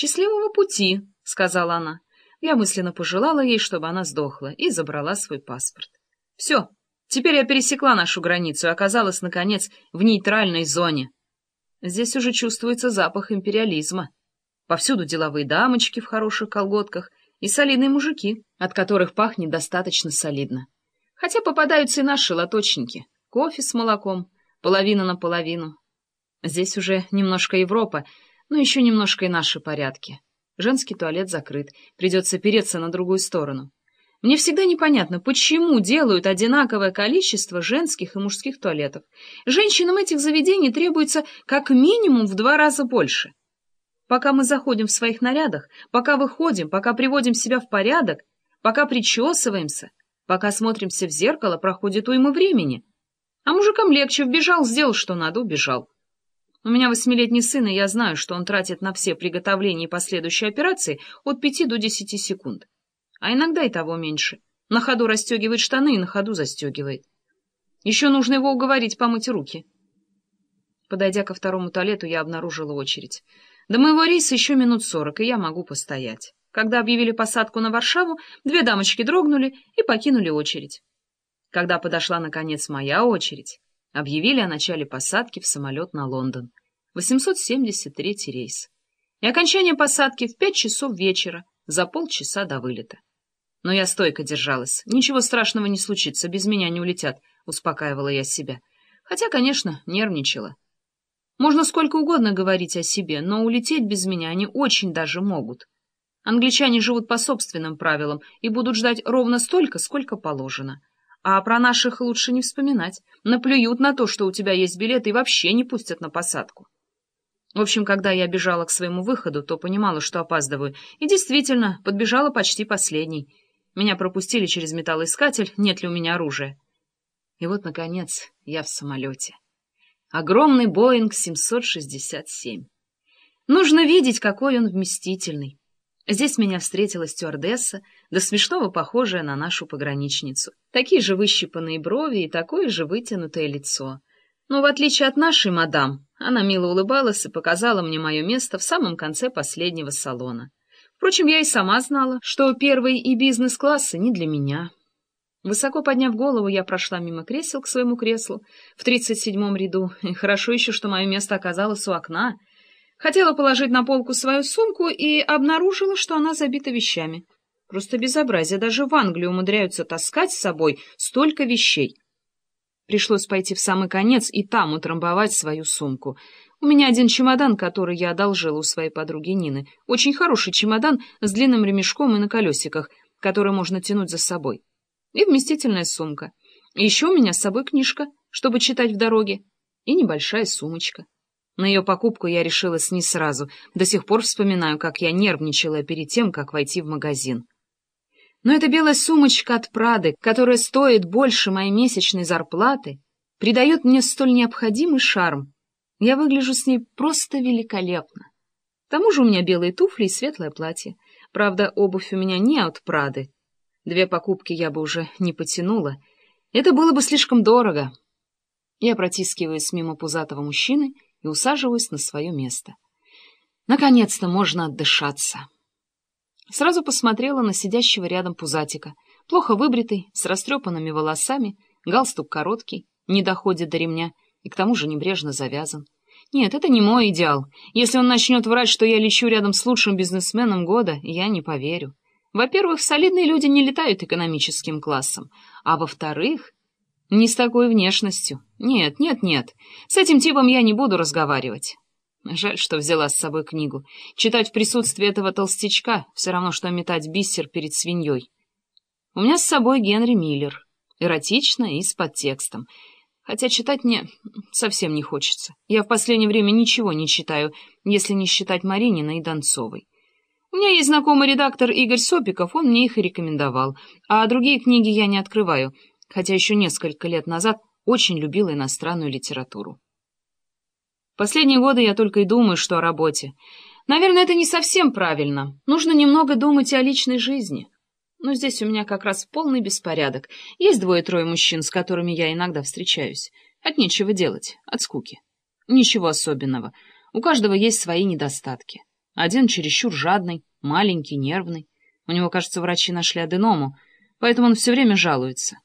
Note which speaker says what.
Speaker 1: «Счастливого пути», — сказала она. Я мысленно пожелала ей, чтобы она сдохла, и забрала свой паспорт. Все, теперь я пересекла нашу границу и оказалась, наконец, в нейтральной зоне. Здесь уже чувствуется запах империализма. Повсюду деловые дамочки в хороших колготках и солидные мужики, от которых пахнет достаточно солидно. Хотя попадаются и наши лоточники. Кофе с молоком, половина на половину. Здесь уже немножко Европа, но еще немножко и наши порядки. Женский туалет закрыт, придется переться на другую сторону. Мне всегда непонятно, почему делают одинаковое количество женских и мужских туалетов. Женщинам этих заведений требуется как минимум в два раза больше. Пока мы заходим в своих нарядах, пока выходим, пока приводим себя в порядок, пока причесываемся, пока смотримся в зеркало, проходит уйма времени. А мужикам легче, вбежал, сделал, что надо, убежал. У меня восьмилетний сын, и я знаю, что он тратит на все приготовления и последующие операции от пяти до десяти секунд. А иногда и того меньше. На ходу расстегивает штаны и на ходу застегивает. Еще нужно его уговорить помыть руки. Подойдя ко второму туалету, я обнаружила очередь. До моего рейса еще минут сорок, и я могу постоять. Когда объявили посадку на Варшаву, две дамочки дрогнули и покинули очередь. Когда подошла, наконец, моя очередь, объявили о начале посадки в самолет на Лондон. 873 рейс. И окончание посадки в пять часов вечера, за полчаса до вылета. Но я стойко держалась. Ничего страшного не случится, без меня не улетят, успокаивала я себя. Хотя, конечно, нервничала. Можно сколько угодно говорить о себе, но улететь без меня они очень даже могут. Англичане живут по собственным правилам и будут ждать ровно столько, сколько положено. А про наших лучше не вспоминать. Наплюют на то, что у тебя есть билет, и вообще не пустят на посадку. В общем, когда я бежала к своему выходу, то понимала, что опаздываю. И действительно, подбежала почти последней. Меня пропустили через металлоискатель, нет ли у меня оружия. И вот, наконец, я в самолете. Огромный Боинг 767. Нужно видеть, какой он вместительный. Здесь меня встретила стюардесса, до смешного похожая на нашу пограничницу. Такие же выщипанные брови и такое же вытянутое лицо. Но в отличие от нашей мадам, она мило улыбалась и показала мне мое место в самом конце последнего салона. Впрочем, я и сама знала, что первый и бизнес-классы не для меня. Высоко подняв голову, я прошла мимо кресел к своему креслу в тридцать седьмом ряду, и хорошо еще, что мое место оказалось у окна — Хотела положить на полку свою сумку и обнаружила, что она забита вещами. Просто безобразие, даже в Англии умудряются таскать с собой столько вещей. Пришлось пойти в самый конец и там утрамбовать свою сумку. У меня один чемодан, который я одолжила у своей подруги Нины. Очень хороший чемодан с длинным ремешком и на колесиках, который можно тянуть за собой. И вместительная сумка. И еще у меня с собой книжка, чтобы читать в дороге. И небольшая сумочка. На ее покупку я решилась не сразу. До сих пор вспоминаю, как я нервничала перед тем, как войти в магазин. Но эта белая сумочка от Прады, которая стоит больше моей месячной зарплаты, придает мне столь необходимый шарм. Я выгляжу с ней просто великолепно. К тому же у меня белые туфли и светлое платье. Правда, обувь у меня не от Прады. Две покупки я бы уже не потянула. Это было бы слишком дорого. Я протискиваюсь мимо пузатого мужчины — и усаживаюсь на свое место. Наконец-то можно отдышаться. Сразу посмотрела на сидящего рядом пузатика. Плохо выбритый, с растрепанными волосами, галстук короткий, не доходит до ремня и к тому же небрежно завязан. Нет, это не мой идеал. Если он начнет врать, что я лечу рядом с лучшим бизнесменом года, я не поверю. Во-первых, солидные люди не летают экономическим классом. А во-вторых, не с такой внешностью. Нет, нет, нет. С этим типом я не буду разговаривать. Жаль, что взяла с собой книгу. Читать в присутствии этого толстячка все равно, что метать бисер перед свиньей. У меня с собой Генри Миллер. Эротично и с подтекстом. Хотя читать мне совсем не хочется. Я в последнее время ничего не читаю, если не считать Маринина и Донцовой. У меня есть знакомый редактор Игорь Сопиков, он мне их и рекомендовал. А другие книги я не открываю — хотя еще несколько лет назад очень любила иностранную литературу. Последние годы я только и думаю, что о работе. Наверное, это не совсем правильно. Нужно немного думать и о личной жизни. Но здесь у меня как раз полный беспорядок. Есть двое-трое мужчин, с которыми я иногда встречаюсь. От нечего делать, от скуки. Ничего особенного. У каждого есть свои недостатки. Один чересчур жадный, маленький, нервный. У него, кажется, врачи нашли аденому, поэтому он все время жалуется.